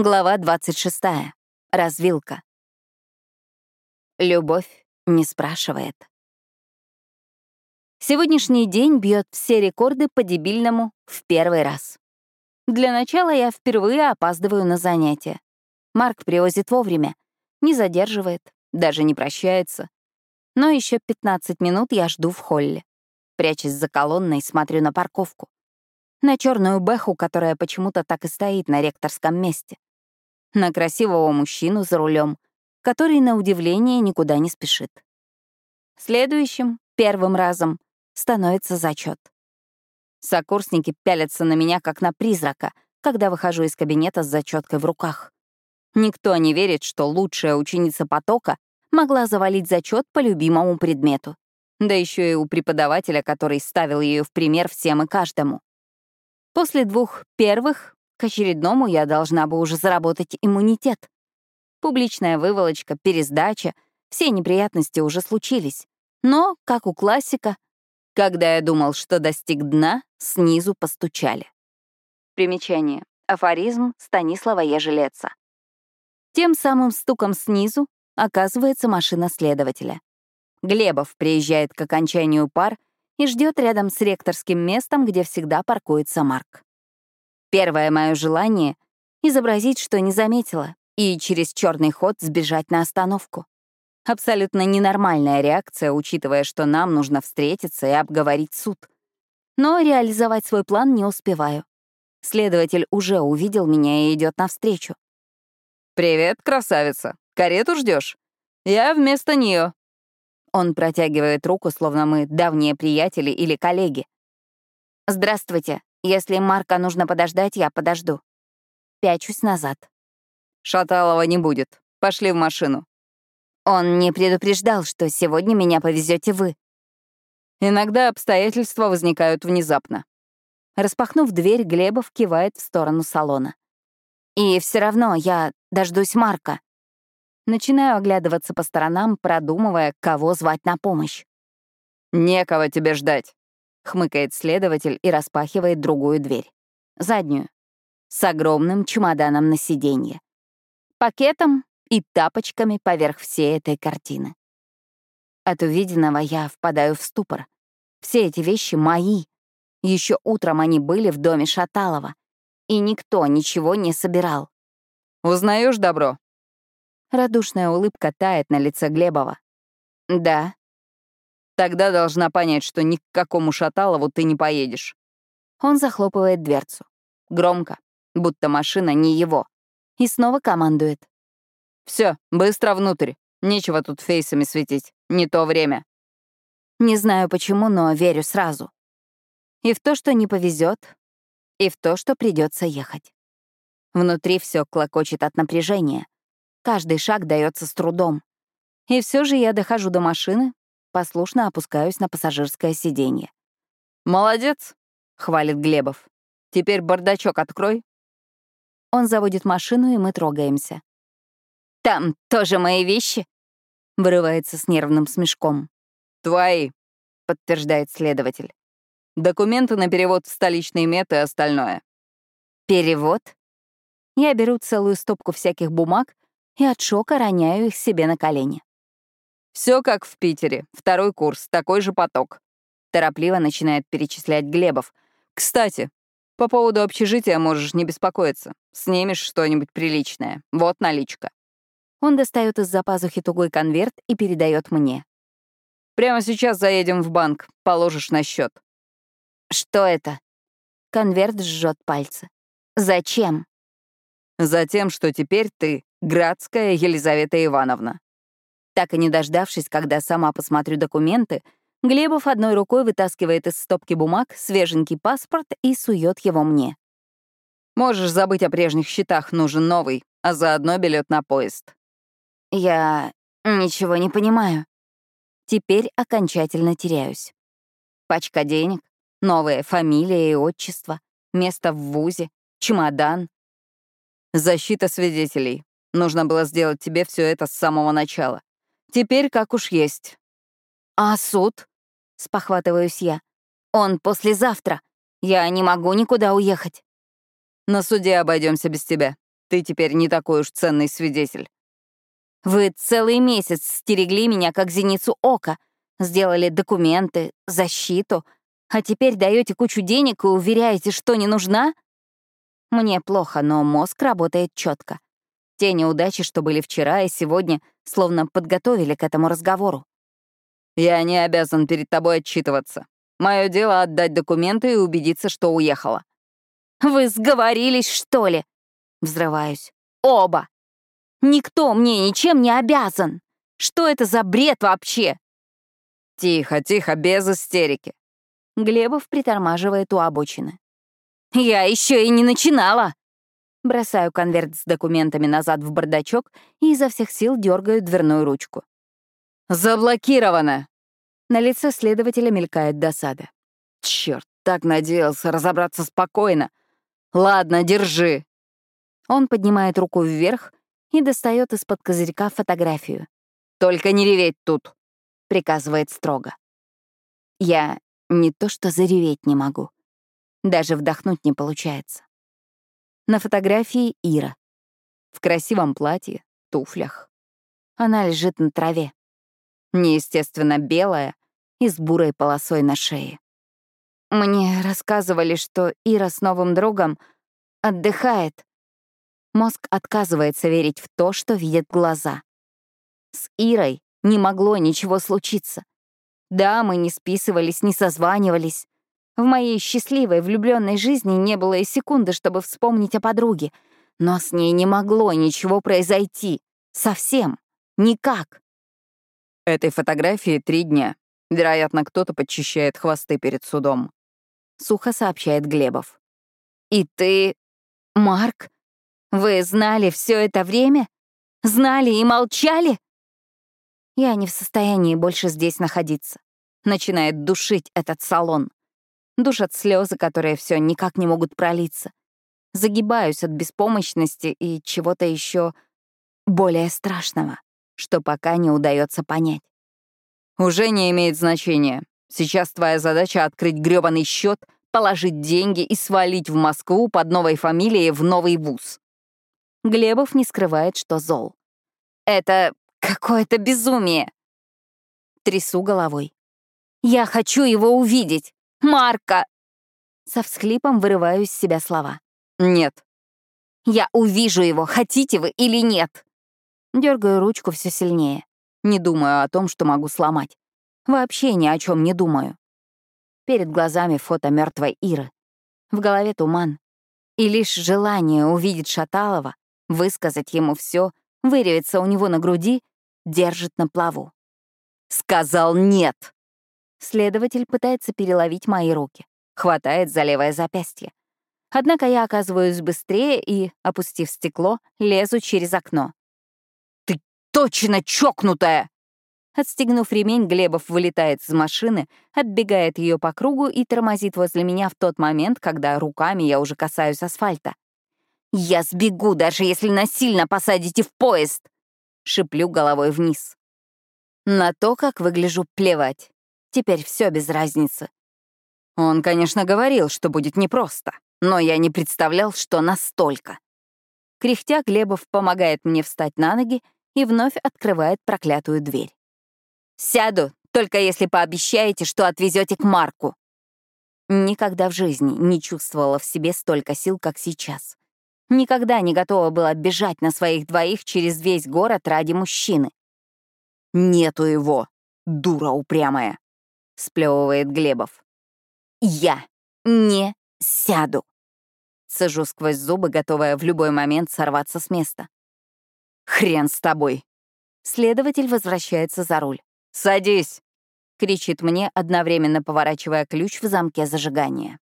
Глава 26. Развилка. Любовь не спрашивает. Сегодняшний день бьет все рекорды по дебильному в первый раз. Для начала я впервые опаздываю на занятия. Марк привозит вовремя, не задерживает, даже не прощается. Но еще 15 минут я жду в холле. Прячась за колонной, смотрю на парковку. На черную бэху, которая почему-то так и стоит на ректорском месте. На красивого мужчину за рулем, который, на удивление, никуда не спешит. Следующим, первым разом, становится зачет. Сокурсники пялятся на меня, как на призрака, когда выхожу из кабинета с зачеткой в руках. Никто не верит, что лучшая ученица потока могла завалить зачет по любимому предмету. Да еще и у преподавателя, который ставил ее в пример всем и каждому. После двух первых к очередному я должна бы уже заработать иммунитет. Публичная выволочка, пересдача, все неприятности уже случились. Но, как у классика, когда я думал, что достиг дна, снизу постучали. Примечание. Афоризм Станислава Ежелеца. Тем самым стуком снизу оказывается машина следователя. Глебов приезжает к окончанию пар и ждет рядом с ректорским местом, где всегда паркуется Марк. Первое мое желание — изобразить, что не заметила, и через черный ход сбежать на остановку. Абсолютно ненормальная реакция, учитывая, что нам нужно встретиться и обговорить суд. Но реализовать свой план не успеваю. Следователь уже увидел меня и идет навстречу. «Привет, красавица. Карету ждешь? Я вместо нее. Он протягивает руку, словно мы давние приятели или коллеги. «Здравствуйте. Если Марка нужно подождать, я подожду». Пячусь назад. «Шаталова не будет. Пошли в машину». Он не предупреждал, что сегодня меня повезете вы. Иногда обстоятельства возникают внезапно. Распахнув дверь, Глебов кивает в сторону салона. И все равно я дождусь Марка. Начинаю оглядываться по сторонам, продумывая, кого звать на помощь. «Некого тебе ждать», — хмыкает следователь и распахивает другую дверь. Заднюю. С огромным чемоданом на сиденье. Пакетом и тапочками поверх всей этой картины. От увиденного я впадаю в ступор. Все эти вещи мои. Еще утром они были в доме Шаталова, и никто ничего не собирал. «Узнаешь добро?» Радушная улыбка тает на лице Глебова. «Да». «Тогда должна понять, что ни к какому Шаталову ты не поедешь». Он захлопывает дверцу. Громко, будто машина не его. И снова командует. Все, быстро внутрь. Нечего тут фейсами светить. Не то время». Не знаю почему, но верю сразу. И в то, что не повезет, и в то, что придется ехать. Внутри все клокочет от напряжения. Каждый шаг дается с трудом. И все же я дохожу до машины, послушно опускаюсь на пассажирское сиденье. «Молодец», — хвалит Глебов. «Теперь бардачок открой». Он заводит машину, и мы трогаемся. «Там тоже мои вещи?» — вырывается с нервным смешком. «Твои», — подтверждает следователь. «Документы на перевод в столичный мет и остальное». «Перевод?» Я беру целую стопку всяких бумаг и от шока роняю их себе на колени. Все как в Питере. Второй курс, такой же поток. Торопливо начинает перечислять Глебов. Кстати, по поводу общежития можешь не беспокоиться. Снимешь что-нибудь приличное. Вот наличка. Он достает из-за пазухи тугой конверт и передает мне. Прямо сейчас заедем в банк, положишь на счет. Что это? Конверт жжет пальцы. Зачем? Затем, что теперь ты Градская Елизавета Ивановна. Так и не дождавшись, когда сама посмотрю документы, Глебов одной рукой вытаскивает из стопки бумаг свеженький паспорт и сует его мне. Можешь забыть о прежних счетах, нужен новый, а заодно билет на поезд. Я ничего не понимаю. Теперь окончательно теряюсь. Пачка денег, новая фамилия и отчество, место в ВУЗе, чемодан. Защита свидетелей. Нужно было сделать тебе все это с самого начала. Теперь как уж есть. А суд? Спохватываюсь я. Он послезавтра. Я не могу никуда уехать. На суде обойдемся без тебя. Ты теперь не такой уж ценный свидетель. Вы целый месяц стерегли меня как зеницу ока, сделали документы, защиту, а теперь даете кучу денег и уверяете, что не нужна? Мне плохо, но мозг работает четко. Те неудачи, что были вчера и сегодня, словно подготовили к этому разговору. Я не обязан перед тобой отчитываться. Мое дело — отдать документы и убедиться, что уехала. Вы сговорились, что ли? Взрываюсь. Оба. Никто мне ничем не обязан. Что это за бред вообще? Тихо, тихо, без истерики. Глебов притормаживает у обочины. Я еще и не начинала. Бросаю конверт с документами назад в бардачок и изо всех сил дергаю дверную ручку. «Заблокировано!» На лице следователя мелькает досада. Черт, так надеялся разобраться спокойно. Ладно, держи. Он поднимает руку вверх и достает из-под козырька фотографию. «Только не реветь тут!» — приказывает строго. Я не то что зареветь не могу. Даже вдохнуть не получается. На фотографии Ира. В красивом платье, туфлях. Она лежит на траве неестественно белая и с бурой полосой на шее. Мне рассказывали, что Ира с новым другом отдыхает. Мозг отказывается верить в то, что видят глаза. С Ирой не могло ничего случиться. Да, мы не списывались, не созванивались. В моей счастливой, влюбленной жизни не было и секунды, чтобы вспомнить о подруге. Но с ней не могло ничего произойти. Совсем. Никак. Этой фотографии три дня. Вероятно, кто-то подчищает хвосты перед судом. Сухо сообщает Глебов. И ты... Марк? Вы знали все это время? Знали и молчали? Я не в состоянии больше здесь находиться. Начинает душить этот салон. Душат слезы, которые все никак не могут пролиться. Загибаюсь от беспомощности и чего-то еще более страшного что пока не удается понять. «Уже не имеет значения. Сейчас твоя задача — открыть грёбаный счет, положить деньги и свалить в Москву под новой фамилией в новый вуз». Глебов не скрывает, что зол. «Это какое-то безумие!» Трясу головой. «Я хочу его увидеть! Марка!» Со всхлипом вырываю из себя слова. «Нет». «Я увижу его, хотите вы или нет!» Дергаю ручку все сильнее. Не думаю о том, что могу сломать. Вообще ни о чем не думаю. Перед глазами фото мертвой Иры. В голове туман. И лишь желание увидеть Шаталова, высказать ему все, выревется у него на груди, держит на плаву. «Сказал нет!» Следователь пытается переловить мои руки, хватает за левое запястье. Однако я оказываюсь быстрее и, опустив стекло, лезу через окно точно чокнутая!» Отстегнув ремень, Глебов вылетает из машины, отбегает ее по кругу и тормозит возле меня в тот момент, когда руками я уже касаюсь асфальта. «Я сбегу, даже если насильно посадите в поезд!» Шиплю головой вниз. На то, как выгляжу, плевать. Теперь все без разницы. Он, конечно, говорил, что будет непросто, но я не представлял, что настолько. Кряхтя Глебов помогает мне встать на ноги и вновь открывает проклятую дверь. «Сяду, только если пообещаете, что отвезете к Марку». Никогда в жизни не чувствовала в себе столько сил, как сейчас. Никогда не готова была бежать на своих двоих через весь город ради мужчины. «Нету его, дура упрямая», — сплевывает Глебов. «Я не сяду», — сажу сквозь зубы, готовая в любой момент сорваться с места. «Хрен с тобой!» Следователь возвращается за руль. «Садись!» — кричит мне, одновременно поворачивая ключ в замке зажигания.